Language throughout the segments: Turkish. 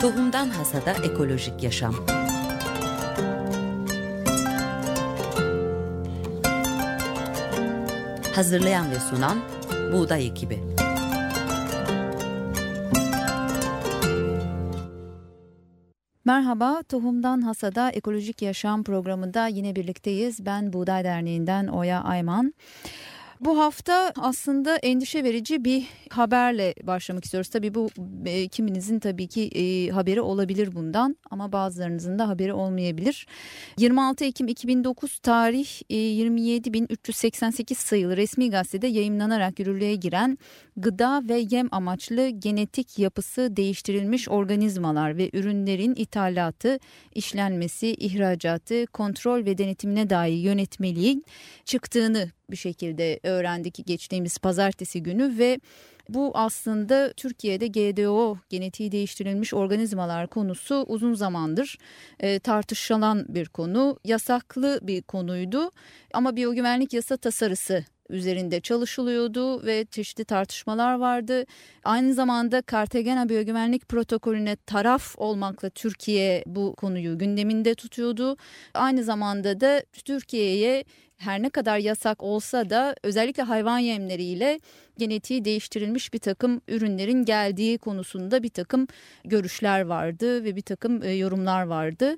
Tohumdan Hasada Ekolojik Yaşam Hazırlayan ve sunan Buğday Ekibi Merhaba, Tohumdan Hasada Ekolojik Yaşam programında yine birlikteyiz. Ben Buğday Derneği'nden Oya Ayman. Bu hafta aslında endişe verici bir haberle başlamak istiyoruz. Tabii bu e, kiminizin tabii ki e, haberi olabilir bundan ama bazılarınızın da haberi olmayabilir. 26 Ekim 2009 tarih e, 27.388 sayılı resmi gazetede yayımlanarak yürürlüğe giren gıda ve yem amaçlı genetik yapısı değiştirilmiş organizmalar ve ürünlerin ithalatı, işlenmesi, ihracatı, kontrol ve denetimine dair yönetmeliğin çıktığını bir şekilde öğrendik geçtiğimiz pazartesi günü ve bu aslında Türkiye'de GDO genetiği değiştirilmiş organizmalar konusu uzun zamandır e, tartışılan bir konu. Yasaklı bir konuydu ama biyogüvenlik yasa tasarısı üzerinde çalışılıyordu ve çeşitli tartışmalar vardı. Aynı zamanda Cartagena Biyogüvenlik Protokolüne taraf olmakla Türkiye bu konuyu gündeminde tutuyordu. Aynı zamanda da Türkiye'ye her ne kadar yasak olsa da özellikle hayvan yemleriyle genetiği değiştirilmiş bir takım ürünlerin geldiği konusunda bir takım görüşler vardı ve bir takım e, yorumlar vardı.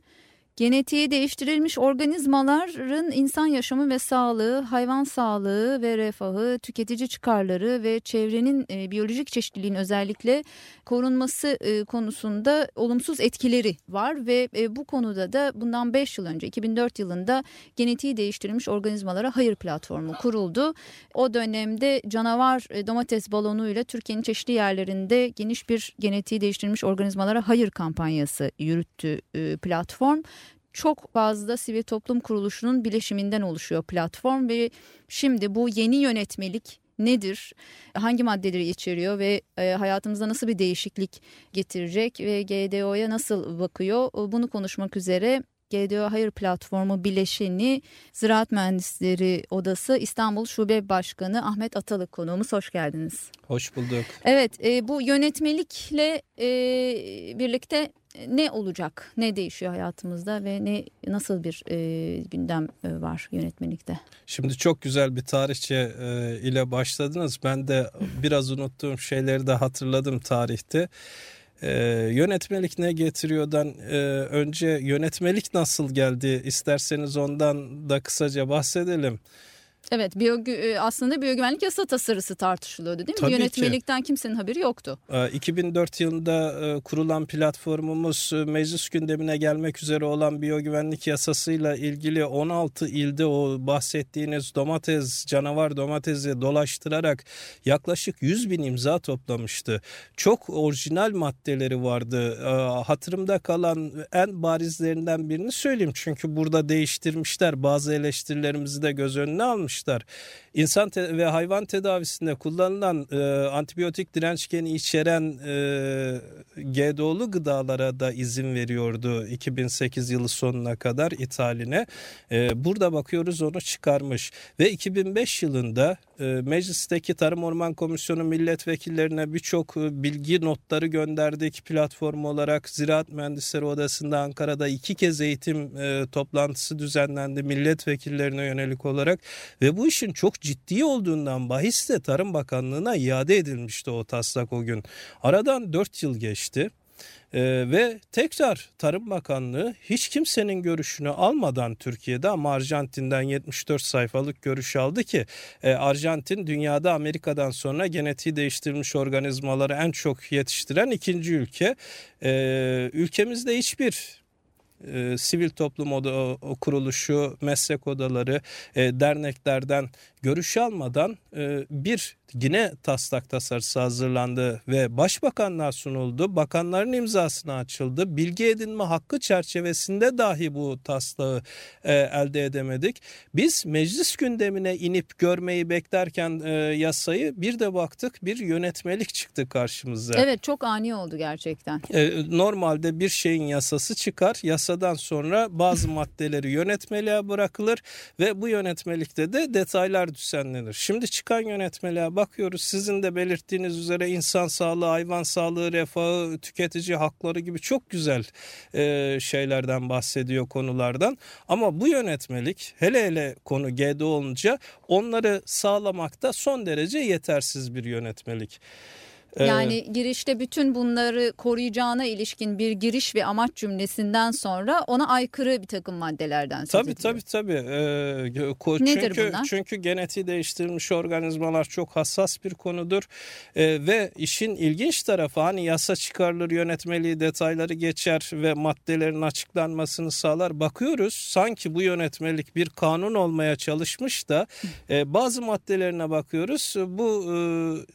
Genetiği değiştirilmiş organizmaların insan yaşamı ve sağlığı, hayvan sağlığı ve refahı, tüketici çıkarları ve çevrenin e, biyolojik çeşitliliğin özellikle korunması e, konusunda olumsuz etkileri var ve e, bu konuda da bundan 5 yıl önce 2004 yılında genetiği değiştirilmiş organizmalara hayır platformu kuruldu. O dönemde canavar e, domates balonuyla Türkiye'nin çeşitli yerlerinde geniş bir genetiği değiştirilmiş organizmalara hayır kampanyası yürüttü e, platform çok fazla sivil toplum kuruluşunun bileşiminden oluşuyor platform ve şimdi bu yeni yönetmelik nedir? Hangi maddeleri içeriyor ve e, hayatımızda nasıl bir değişiklik getirecek ve GDO'ya nasıl bakıyor? Bunu konuşmak üzere GDO Hayır Platformu bileşeni Ziraat Mühendisleri Odası İstanbul Şube Başkanı Ahmet Atalık konuğumuz. Hoş geldiniz. Hoş bulduk. Evet e, bu yönetmelikle e, birlikte ne olacak, ne değişiyor hayatımızda ve ne nasıl bir e, gündem e, var yönetmelikte? Şimdi çok güzel bir tarihçe e, ile başladınız. Ben de biraz unuttuğum şeyleri de hatırladım tarihte. E, yönetmelik ne getiriyordan e, önce yönetmelik nasıl geldi isterseniz ondan da kısaca bahsedelim. Evet biyo, e, aslında biyogüvenlik yasa tasarısı tartışılıyordu değil mi? Tabii Yönetmelikten ki. kimsenin haberi yoktu. 2004 ee, yılında e, kurulan platformumuz e, meclis gündemine gelmek üzere olan biyogüvenlik yasasıyla ilgili 16 ilde o bahsettiğiniz domates, canavar domatesi dolaştırarak yaklaşık 100 bin imza toplamıştı. Çok orijinal maddeleri vardı. Ee, hatırımda kalan en barizlerinden birini söyleyeyim. Çünkü burada değiştirmişler. Bazı eleştirilerimizi de göz önüne almış yapmışlar. İnsan ve hayvan tedavisinde kullanılan e, antibiyotik dirençgeni içeren e, GDO'lu gıdalara da izin veriyordu 2008 yılı sonuna kadar ithaline. E, burada bakıyoruz onu çıkarmış ve 2005 yılında e, meclisteki Tarım Orman Komisyonu milletvekillerine birçok e, bilgi notları gönderdik platform olarak. Ziraat Mühendisleri Odası'nda Ankara'da iki kez eğitim e, toplantısı düzenlendi milletvekillerine yönelik olarak ve bu işin çok ciddi olduğundan bahis de Tarım Bakanlığı'na iade edilmişti o taslak o gün. Aradan 4 yıl geçti. Ee, ve tekrar Tarım Bakanlığı hiç kimsenin görüşünü almadan Türkiye'de ama Arjantin'den 74 sayfalık görüş aldı ki e, Arjantin dünyada Amerika'dan sonra genetiği değiştirilmiş organizmaları en çok yetiştiren ikinci ülke. E, ülkemizde hiçbir e, sivil toplum oda, kuruluşu, meslek odaları, e, derneklerden görüş almadan e, bir yine taslak tasarısı hazırlandı ve başbakanlığa sunuldu. Bakanların imzasına açıldı. Bilgi edinme hakkı çerçevesinde dahi bu taslağı e, elde edemedik. Biz meclis gündemine inip görmeyi beklerken e, yasayı bir de baktık bir yönetmelik çıktı karşımıza. Evet çok ani oldu gerçekten. E, normalde bir şeyin yasası çıkar. Yasadan sonra bazı maddeleri yönetmeliğe bırakılır ve bu yönetmelikte de detaylar düzenlenir. Şimdi çıkan yönetmeliğe bakıyoruz sizin de belirttiğiniz üzere insan sağlığı, hayvan sağlığı, refahı, tüketici hakları gibi çok güzel e, şeylerden bahsediyor konulardan. Ama bu yönetmelik hele hele konu GDO olunca onları sağlamakta son derece yetersiz bir yönetmelik. Ee, yani girişte bütün bunları koruyacağına ilişkin bir giriş ve amaç cümlesinden sonra ona aykırı bir takım maddelerden söz tabii, ediliyor. Tabii tabii tabii. Nedir çünkü, bunlar? Çünkü genetiği değiştirilmiş organizmalar çok hassas bir konudur. Ee, ve işin ilginç tarafı hani yasa çıkarılır yönetmeliği detayları geçer ve maddelerin açıklanmasını sağlar. Bakıyoruz sanki bu yönetmelik bir kanun olmaya çalışmış da e, bazı maddelerine bakıyoruz. Bu e,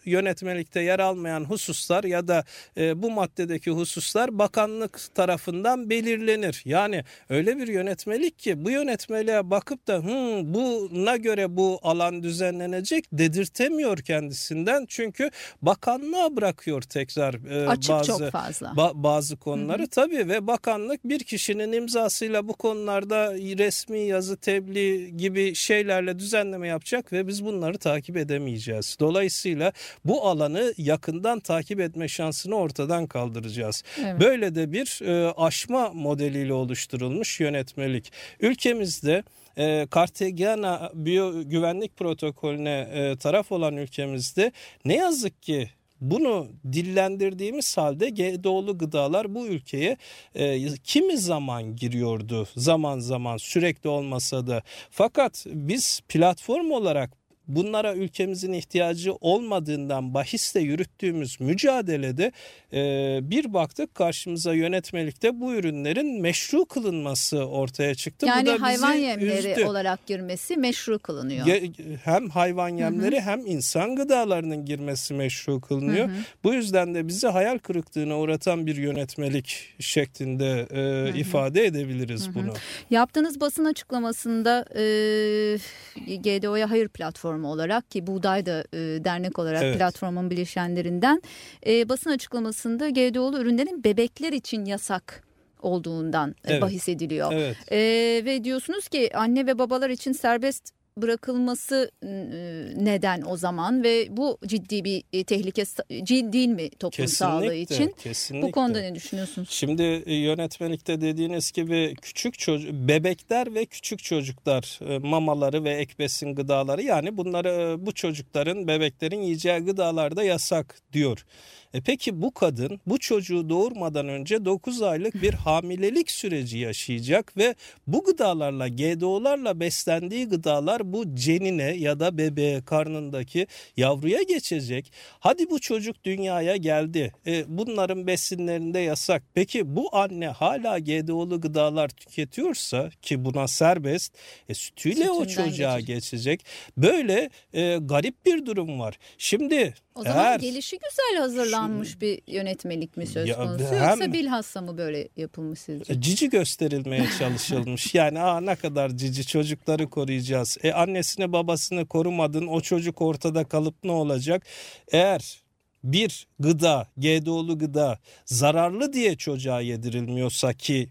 yönetmelikte yer almayan olmayan hususlar ya da e, bu maddedeki hususlar bakanlık tarafından belirlenir. Yani öyle bir yönetmelik ki bu yönetmeliğe bakıp da hmm, buna göre bu alan düzenlenecek dedirtemiyor kendisinden. Çünkü bakanlığa bırakıyor tekrar e, Açık bazı çok fazla. Ba, bazı konuları hı hı. tabii ve bakanlık bir kişinin imzasıyla bu konularda resmi yazı tebliğ gibi şeylerle düzenleme yapacak ve biz bunları takip edemeyeceğiz. Dolayısıyla bu alanı yakın yakından takip etme şansını ortadan kaldıracağız. Evet. Böyle de bir e, aşma modeliyle oluşturulmuş yönetmelik. Ülkemizde e, Cartagena Biyo Güvenlik Protokolüne e, taraf olan ülkemizde ne yazık ki bunu dillendirdiğimiz halde GDO'lu gıdalar bu ülkeye e, kimi zaman giriyordu zaman zaman sürekli olmasa da fakat biz platform olarak bunlara ülkemizin ihtiyacı olmadığından bahisle yürüttüğümüz mücadelede e, bir baktık karşımıza yönetmelikte bu ürünlerin meşru kılınması ortaya çıktı. Yani bu da hayvan yemleri üzdü. olarak girmesi meşru kılınıyor. Hem hayvan yemleri hı hı. hem insan gıdalarının girmesi meşru kılınıyor. Hı hı. Bu yüzden de bizi hayal kırıklığına uğratan bir yönetmelik şeklinde e, hı hı. ifade edebiliriz hı hı. bunu. Yaptığınız basın açıklamasında e, GDO'ya hayır platformu platformu olarak ki Buğday da e, dernek olarak evet. platformun bileşenlerinden e, basın açıklamasında GDO'lu ürünlerin bebekler için yasak olduğundan e, evet. bahis ediliyor. Evet. E, ve diyorsunuz ki anne ve babalar için serbest bırakılması neden o zaman ve bu ciddi bir e, tehlike değil mi toplum kesinlikle, sağlığı için? Kesinlikle. Bu konuda ne düşünüyorsunuz? Şimdi e, yönetmelikte dediğiniz gibi küçük çocuk bebekler ve küçük çocuklar e, mamaları ve ek besin gıdaları yani bunları bu çocukların bebeklerin yiyeceği gıdalarda yasak diyor. E peki bu kadın bu çocuğu doğurmadan önce 9 aylık bir hamilelik süreci yaşayacak ve bu gıdalarla GDO'larla beslendiği gıdalar bu cenine ya da bebeğe karnındaki yavruya geçecek. Hadi bu çocuk dünyaya geldi. E, bunların besinlerinde yasak. Peki bu anne hala GDO'lu gıdalar tüketiyorsa ki buna serbest e, sütüyle Sütünden o çocuğa geçecek. geçecek. Böyle e, garip bir durum var. Şimdi o zaman Eğer, gelişi güzel hazırlanmış şu, bir yönetmelik mi söz konusu ya, hem, yoksa bilhassa mı böyle yapılmış sizce? Cici gösterilmeye çalışılmış. yani aa ne kadar cici çocukları koruyacağız. E annesini babasını korumadın o çocuk ortada kalıp ne olacak? Eğer bir gıda, GDO'lu gıda zararlı diye çocuğa yedirilmiyorsa ki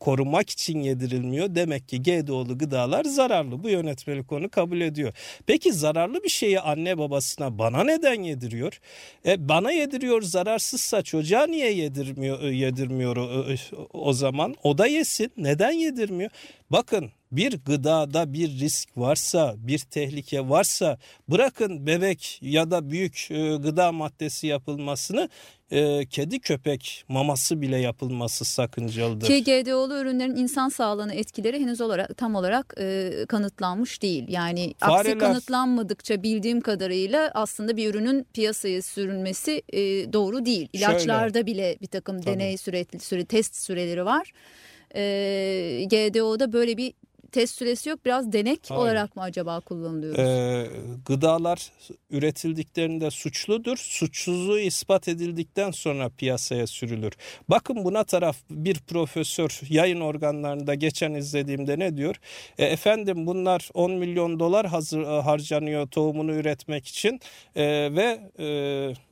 korumak için yedirilmiyor. Demek ki GDO'lu gıdalar zararlı. Bu yönetmeli konu kabul ediyor. Peki zararlı bir şeyi anne babasına bana neden yediriyor? E, bana yediriyor zararsızsa çocuğa niye yedirmiyor yedirmiyor o, o zaman? O da yesin. Neden yedirmiyor? Bakın bir gıdada bir risk varsa, bir tehlike varsa bırakın bebek ya da büyük e, gıda maddesi yapılmasını e, kedi köpek maması bile yapılması sakıncalıdır. Ki GDO'lu ürünlerin insan sağlığına etkileri henüz olarak tam olarak e, kanıtlanmış değil. Yani Fareler, aksi kanıtlanmadıkça bildiğim kadarıyla aslında bir ürünün piyasaya sürülmesi e, doğru değil. İlaçlarda şöyle, bile bir takım tabii. deney süre, süre test süreleri var. E, GDO'da böyle bir test süresi yok. Biraz denek Hayır. olarak mı acaba kullanılıyoruz? Ee, gıdalar üretildiklerinde suçludur. Suçsuzluğu ispat edildikten sonra piyasaya sürülür. Bakın buna taraf bir profesör yayın organlarında geçen izlediğimde ne diyor? E, efendim bunlar 10 milyon dolar hazır, harcanıyor tohumunu üretmek için e, ve... E,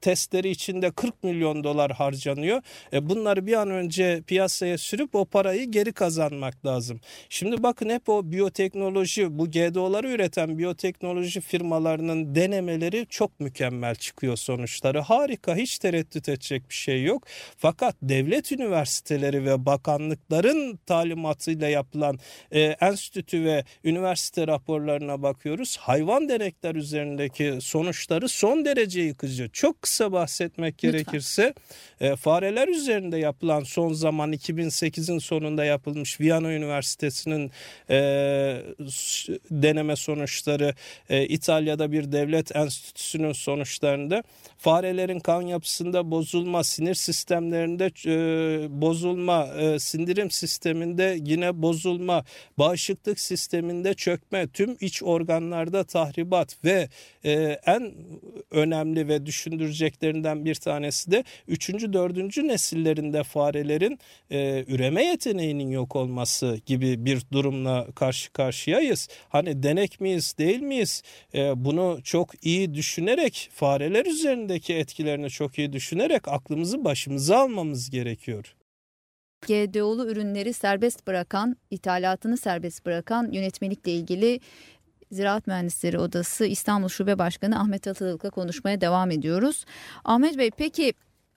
testleri içinde 40 milyon dolar harcanıyor. E, bunları bir an önce piyasaya sürüp o parayı geri kazanmak lazım. Şimdi bakın hep o biyoteknoloji bu GDO'ları üreten biyoteknoloji firmalarının denemeleri çok mükemmel çıkıyor sonuçları. Harika hiç tereddüt edecek bir şey yok. Fakat devlet üniversiteleri ve bakanlıkların talimatıyla yapılan e, enstitü ve üniversite raporlarına bakıyoruz. Hayvan denekler üzerindeki sonuçları son derece yıkıcı. Çok kısa bahsetmek Lütfen. gerekirse e, fareler üzerinde yapılan son zaman 2008'in sonunda yapılmış Viyana Üniversitesi'nin e, deneme sonuçları e, İtalya'da bir devlet enstitüsünün sonuçlarında farelerin kan yapısında bozulma, sinir sistemlerinde e, bozulma, e, sindirim sisteminde yine bozulma, bağışıklık sisteminde çökme, tüm iç organlarda tahribat ve e, en önemli ve düşündüreceklerinden bir tanesi de 3. 4. nesillerinde farelerin e, üreme yeteneğinin yok olması gibi bir durumla karşı karşıyayız. Hani denek miyiz değil miyiz? E, bunu çok iyi düşünerek fareler üzerindeki etkilerini çok iyi düşünerek aklımızı başımıza almamız gerekiyor. GDO'lu ürünleri serbest bırakan, ithalatını serbest bırakan yönetmelikle ilgili Ziraat Mühendisleri Odası İstanbul Şube Başkanı Ahmet Atılık'la konuşmaya devam ediyoruz. Ahmet Bey peki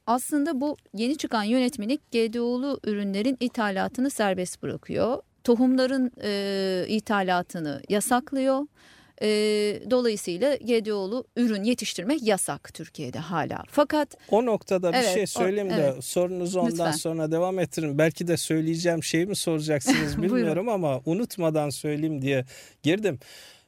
aslında bu yeni çıkan yönetmelik GDO'lu ürünlerin ithalatını serbest bırakıyor. Tohumların e, ithalatını yasaklıyor. E, dolayısıyla GDO'lu ürün yetiştirmek yasak Türkiye'de hala. Fakat o noktada bir evet, şey söyleyeyim o, de evet. sorunuzu ondan Lütfen. sonra devam ettirin. Belki de söyleyeceğim şeyi mi soracaksınız bilmiyorum ama unutmadan söyleyeyim diye girdim.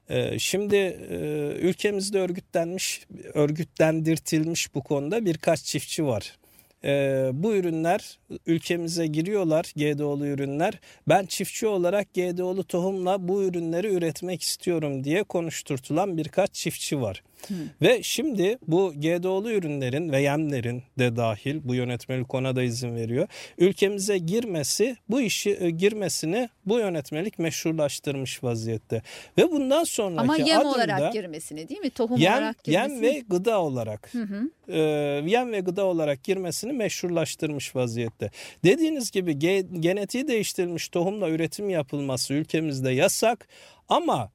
Ee, şimdi e, ülkemizde örgütlenmiş, örgütlendirtilmiş bu konuda birkaç çiftçi var. Ee, bu ürünler ülkemize giriyorlar GDO'lu ürünler. Ben çiftçi olarak GDO'lu tohumla bu ürünleri üretmek istiyorum diye konuşturtulan birkaç çiftçi var. Hı. Ve şimdi bu GDO'lu ürünlerin ve yemlerin de dahil bu yönetmelik ona da izin veriyor. Ülkemize girmesi bu işi e, girmesini bu yönetmelik meşrulaştırmış vaziyette. Ve bundan sonraki Ama yem adımda, olarak girmesini değil mi? Tohum yem, olarak girmesini. Yem ve gıda olarak. Hı hı. E, yem ve gıda olarak girmesini meşrulaştırmış vaziyette. Dediğiniz gibi ge, genetiği değiştirilmiş tohumla üretim yapılması ülkemizde yasak ama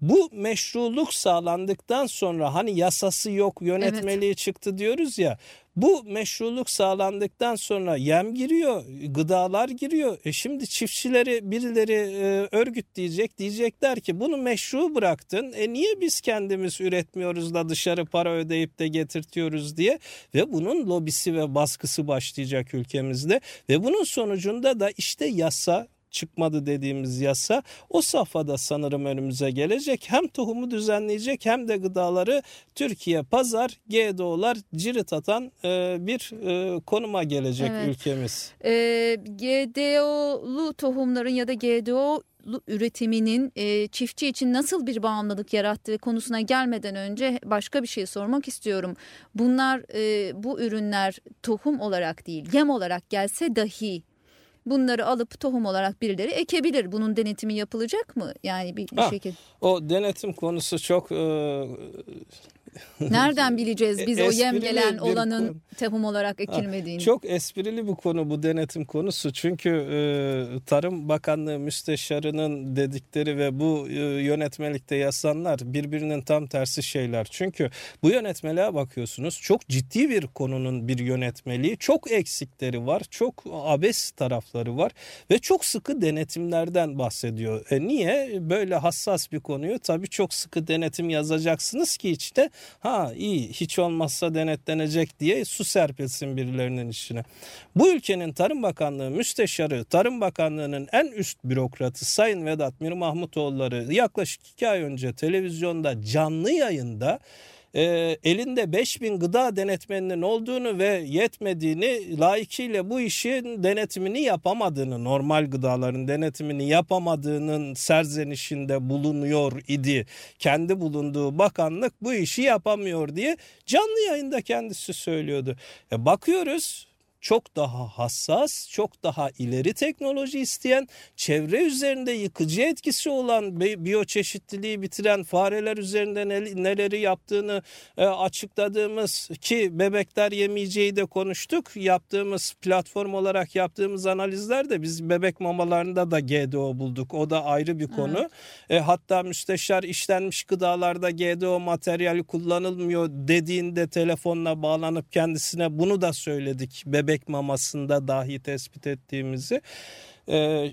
bu meşruluk sağlandıktan sonra hani yasası yok yönetmeliği evet. çıktı diyoruz ya bu meşruluk sağlandıktan sonra yem giriyor, gıdalar giriyor. E şimdi çiftçileri birileri e, örgütleyecek diyecekler ki bunu meşru bıraktın. E niye biz kendimiz üretmiyoruz da dışarı para ödeyip de getirtiyoruz diye ve bunun lobisi ve baskısı başlayacak ülkemizde ve bunun sonucunda da işte yasa çıkmadı dediğimiz yasa o safhada sanırım önümüze gelecek. Hem tohumu düzenleyecek hem de gıdaları Türkiye pazar GDO'lar cirit atan e, bir e, konuma gelecek evet. ülkemiz. E, GDO'lu tohumların ya da GDO üretiminin e, çiftçi için nasıl bir bağımlılık yarattığı konusuna gelmeden önce başka bir şey sormak istiyorum. Bunlar e, bu ürünler tohum olarak değil yem olarak gelse dahi bunları alıp tohum olarak birileri ekebilir. Bunun denetimi yapılacak mı? Yani bir ha, şekilde. O denetim konusu çok e, Nereden bileceğiz biz o yem gelen olanın konu. tohum olarak ekilmediğini? Çok esprili bu konu bu denetim konusu. Çünkü e, Tarım Bakanlığı müsteşarının dedikleri ve bu e, yönetmelikte yazanlar birbirinin tam tersi şeyler. Çünkü bu yönetmeliğe bakıyorsunuz çok ciddi bir konunun bir yönetmeliği. Çok eksikleri var. Çok abes tarafları var ve çok sıkı denetimlerden bahsediyor. E niye? Böyle hassas bir konuyu tabii çok sıkı denetim yazacaksınız ki içte ha iyi hiç olmazsa denetlenecek diye su serpilsin birilerinin içine. Bu ülkenin Tarım Bakanlığı müsteşarı, Tarım Bakanlığı'nın en üst bürokratı Sayın Vedat Mir Mahmutoğulları yaklaşık iki ay önce televizyonda canlı yayında e, elinde 5000 gıda denetmeninin olduğunu ve yetmediğini layıkıyla bu işin denetimini yapamadığını normal gıdaların denetimini yapamadığının serzenişinde bulunuyor idi. Kendi bulunduğu bakanlık bu işi yapamıyor diye canlı yayında kendisi söylüyordu. E bakıyoruz çok daha hassas, çok daha ileri teknoloji isteyen, çevre üzerinde yıkıcı etkisi olan biyoçeşitliliği bitiren fareler üzerinde neleri yaptığını e, açıkladığımız ki bebekler yemeyeceği de konuştuk. Yaptığımız platform olarak yaptığımız analizlerde biz bebek mamalarında da GDO bulduk. O da ayrı bir konu. Evet. E, hatta müsteşar işlenmiş gıdalarda GDO materyali kullanılmıyor dediğinde telefonla bağlanıp kendisine bunu da söyledik. Bebek mamasında dahi tespit ettiğimizi. E,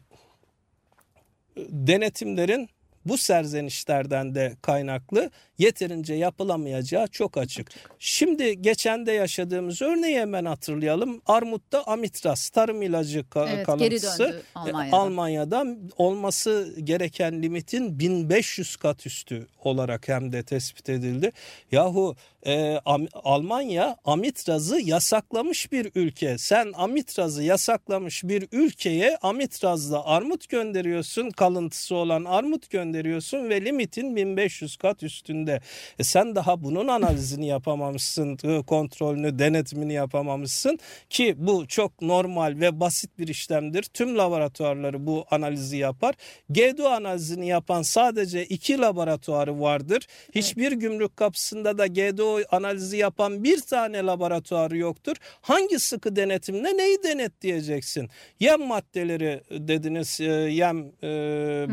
denetimlerin bu serzenişlerden de kaynaklı yeterince yapılamayacağı çok açık. Şimdi geçen de yaşadığımız örneği hemen hatırlayalım. Armut'ta amitraz tarım ilacı evet, kalıntısı Almanya'da. Almanya'da olması gereken limitin 1500 kat üstü olarak hem de tespit edildi. Yahu e, Almanya amitrazı yasaklamış bir ülke. Sen amitrazı yasaklamış bir ülkeye amitrazla armut gönderiyorsun, kalıntısı olan armut gönderiyorsun ve limitin 1500 kat üstünde. E sen daha bunun analizini yapamamışsın, e, kontrolünü, denetimini yapamamışsın ki bu çok normal ve basit bir işlemdir. Tüm laboratuvarları bu analizi yapar. GDO analizini yapan sadece iki laboratuvarı vardır. Hiçbir gümrük kapısında da Analizi yapan bir tane laboratuvarı yoktur. Hangi sıkı denetimle neyi denetleyeceksin? Yem maddeleri dediniz e, yem e,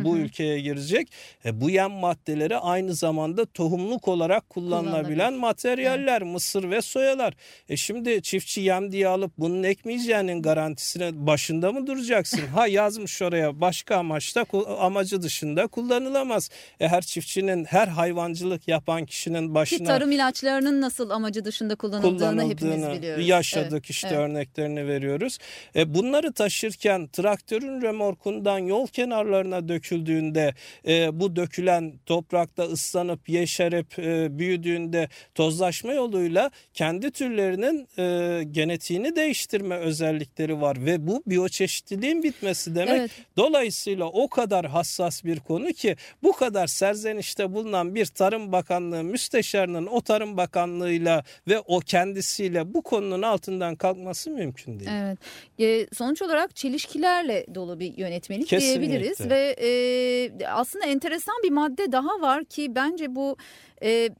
bu ülkeye girecek. E, bu yem maddeleri aynı zamanda tohumluk olarak kullanılabilen materyaller, mısır ve soyalar. E şimdi çiftçi yem diye alıp bunun ekmeyeceğinin garantisine başında mı duracaksın? ha yazmış oraya başka amaçta amacı dışında kullanılamaz. E her çiftçinin her hayvancılık yapan kişinin başına Ki tarım ilaçları ilaçlarının nasıl amacı dışında kullanıldığını, kullanıldığını hepimiz biliyoruz. Yaşadık evet, işte evet. örneklerini veriyoruz. E, bunları taşırken traktörün remorkundan yol kenarlarına döküldüğünde e, bu dökülen toprakta ıslanıp yeşerip e, büyüdüğünde tozlaşma yoluyla kendi türlerinin e, genetiğini değiştirme özellikleri var ve bu biyoçeşitliliğin bitmesi demek. Evet. Dolayısıyla o kadar hassas bir konu ki bu kadar serzenişte bulunan bir Tarım Bakanlığı müsteşarının o Tarım Bakanlığı'yla ve o kendisiyle bu konunun altından kalkması mümkün değil. Evet. E, sonuç olarak çelişkilerle dolu bir yönetmelik Kesinlikle. diyebiliriz ve e, aslında enteresan bir madde daha var ki bence bu e,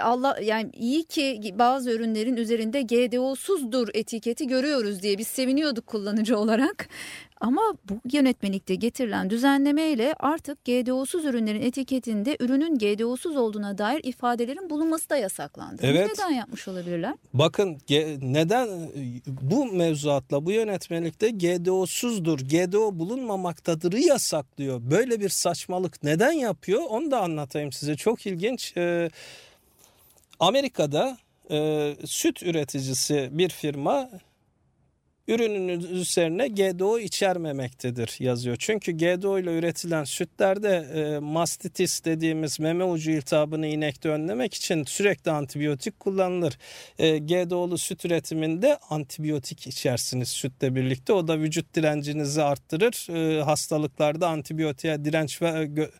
Allah yani iyi ki bazı ürünlerin üzerinde GDO'suzdur etiketi görüyoruz diye biz seviniyorduk kullanıcı olarak. Ama bu yönetmelikte getirilen düzenlemeyle artık GDO'suz ürünlerin etiketinde ürünün GDO'suz olduğuna dair ifadelerin bulunması da yasaklandı. Evet. Neden yapmış olabilirler? Bakın neden bu mevzuatla bu yönetmelikte GDO'suzdur, GDO bulunmamaktadırı yasaklıyor. Böyle bir saçmalık neden yapıyor onu da anlatayım size. Çok ilginç. Ee, Amerika'da e, süt üreticisi bir firma ürünün üzerine GDO içermemektedir yazıyor. Çünkü GDO ile üretilen sütlerde e, mastitis dediğimiz meme ucu iltihabını inekte önlemek için sürekli antibiyotik kullanılır. E, GDO'lu süt üretiminde antibiyotik içersiniz sütle birlikte. O da vücut direncinizi arttırır. E, hastalıklarda antibiyotiğe direnç ve e,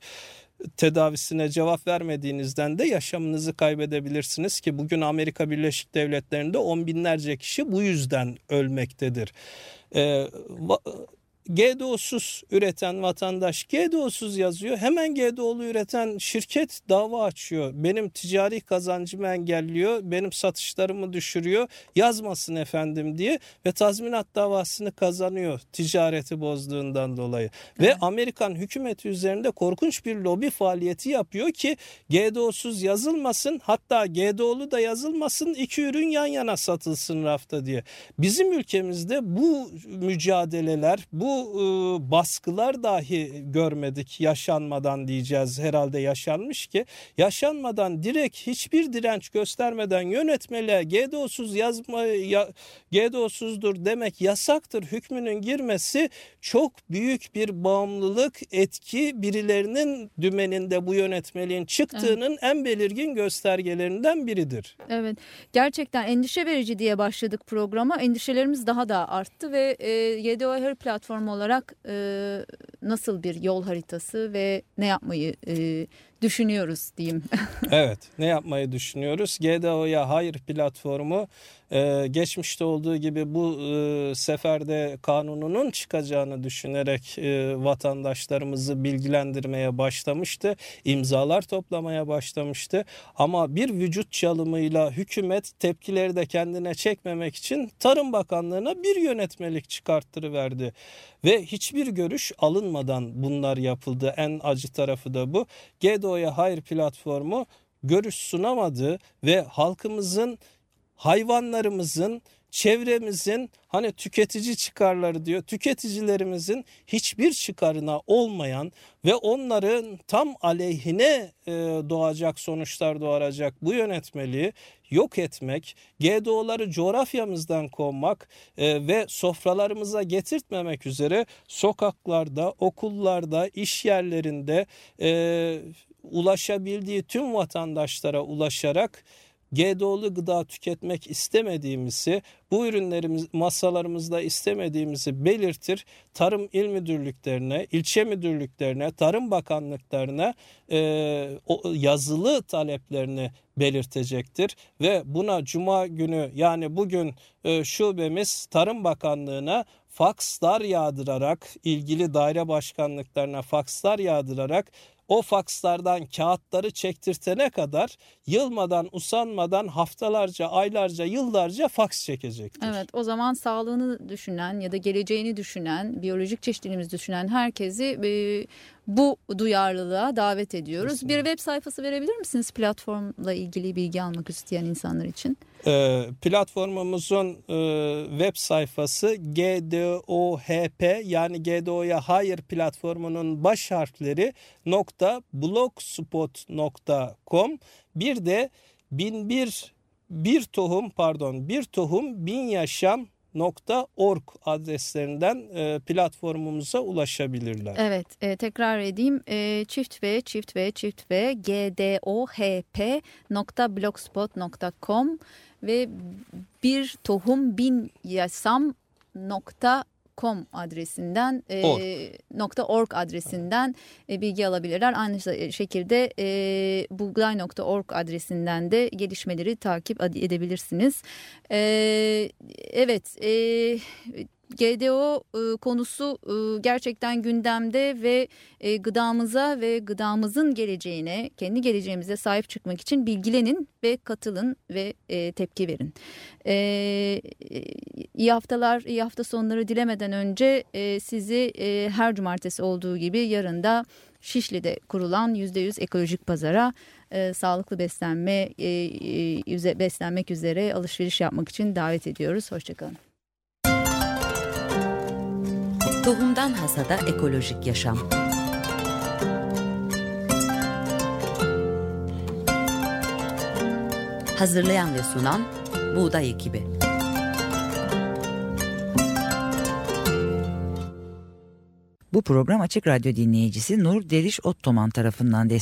tedavisine cevap vermediğinizden de yaşamınızı kaybedebilirsiniz ki bugün Amerika Birleşik Devletleri'nde on binlerce kişi bu yüzden ölmektedir. Ee, GDO'suz üreten vatandaş GDO'suz yazıyor. Hemen GDO'lu üreten şirket dava açıyor. Benim ticari kazancımı engelliyor. Benim satışlarımı düşürüyor. Yazmasın efendim diye ve tazminat davasını kazanıyor ticareti bozduğundan dolayı. Evet. Ve Amerikan hükümeti üzerinde korkunç bir lobi faaliyeti yapıyor ki GDO'suz yazılmasın. Hatta GDO'lu da yazılmasın. iki ürün yan yana satılsın rafta diye. Bizim ülkemizde bu mücadeleler, bu e, baskılar dahi görmedik yaşanmadan diyeceğiz herhalde yaşanmış ki yaşanmadan direkt hiçbir direnç göstermeden yönetmeliğe GDO'suz yazma ya, GDO'suzdur demek yasaktır hükmünün girmesi çok büyük bir bağımlılık etki birilerinin dümeninde bu yönetmeliğin çıktığının evet. en belirgin göstergelerinden biridir. Evet gerçekten endişe verici diye başladık programa endişelerimiz daha da arttı ve e, GDO her platformu olarak e, nasıl bir yol haritası ve ne yapmayı e, düşünüyoruz diyeyim. evet ne yapmayı düşünüyoruz? GDO'ya hayır platformu ee, geçmişte olduğu gibi bu e, seferde kanununun çıkacağını düşünerek e, vatandaşlarımızı bilgilendirmeye başlamıştı. imzalar toplamaya başlamıştı. Ama bir vücut çalımıyla hükümet tepkileri de kendine çekmemek için Tarım Bakanlığı'na bir yönetmelik çıkarttırıverdi. Ve hiçbir görüş alınmadan bunlar yapıldı. En acı tarafı da bu. GDO'ya hayır platformu görüş sunamadı ve halkımızın hayvanlarımızın, çevremizin hani tüketici çıkarları diyor. Tüketicilerimizin hiçbir çıkarına olmayan ve onların tam aleyhine e, doğacak sonuçlar doğuracak bu yönetmeliği yok etmek, GDO'ları coğrafyamızdan kovmak e, ve sofralarımıza getirtmemek üzere sokaklarda, okullarda, iş yerlerinde e, ulaşabildiği tüm vatandaşlara ulaşarak GDO'lu gıda tüketmek istemediğimizi, bu ürünlerimiz masalarımızda istemediğimizi belirtir. Tarım il müdürlüklerine, ilçe müdürlüklerine, tarım bakanlıklarına e, o, yazılı taleplerini belirtecektir ve buna cuma günü yani bugün e, şubemiz Tarım Bakanlığı'na fakslar yağdırarak ilgili daire başkanlıklarına fakslar yağdırarak o fakslardan kağıtları çektirtene kadar yılmadan usanmadan haftalarca, aylarca, yıllarca faks çekecektir. Evet o zaman sağlığını düşünen ya da geleceğini düşünen, biyolojik çeşitliliğimizi düşünen herkesi e, bu duyarlılığa davet ediyoruz. Kesinlikle. Bir web sayfası verebilir misiniz platformla ilgili bilgi almak isteyen insanlar için? E, platformumuzun e, web sayfası GDOHP yani GDO'ya hayır platformunun baş harfleri nokta blogspot.com bir de bin bir bir tohum pardon bir tohum bin yaşam .org adreslerinden e, platformumuza ulaşabilirler. Evet e, tekrar edeyim. E, çift ve çift ve çift ve gdohp.blogspot.com ve bir tohum bin yasam nokta .com adresinden e, org. nokta .org adresinden e, bilgi alabilirler. Aynı şekilde e, buğday.org adresinden de gelişmeleri takip edebilirsiniz. E, evet e, GDO e, konusu e, gerçekten gündemde ve e, gıdamıza ve gıdamızın geleceğine, kendi geleceğimize sahip çıkmak için bilgilenin ve katılın ve tepki verin. İyi haftalar, iyi hafta sonları dilemeden önce sizi her cumartesi olduğu gibi yarın da Şişli'de kurulan %100 ekolojik pazara e, sağlıklı beslenme e, e, beslenmek üzere alışveriş yapmak için davet ediyoruz. Hoşçakalın. Tohumdan Hasada Ekolojik Yaşam Hazırlayan ve sunan Buğday Ekibi Bu program Açık Radyo dinleyicisi Nur Deriş Ottoman tarafından desteklenmiştir.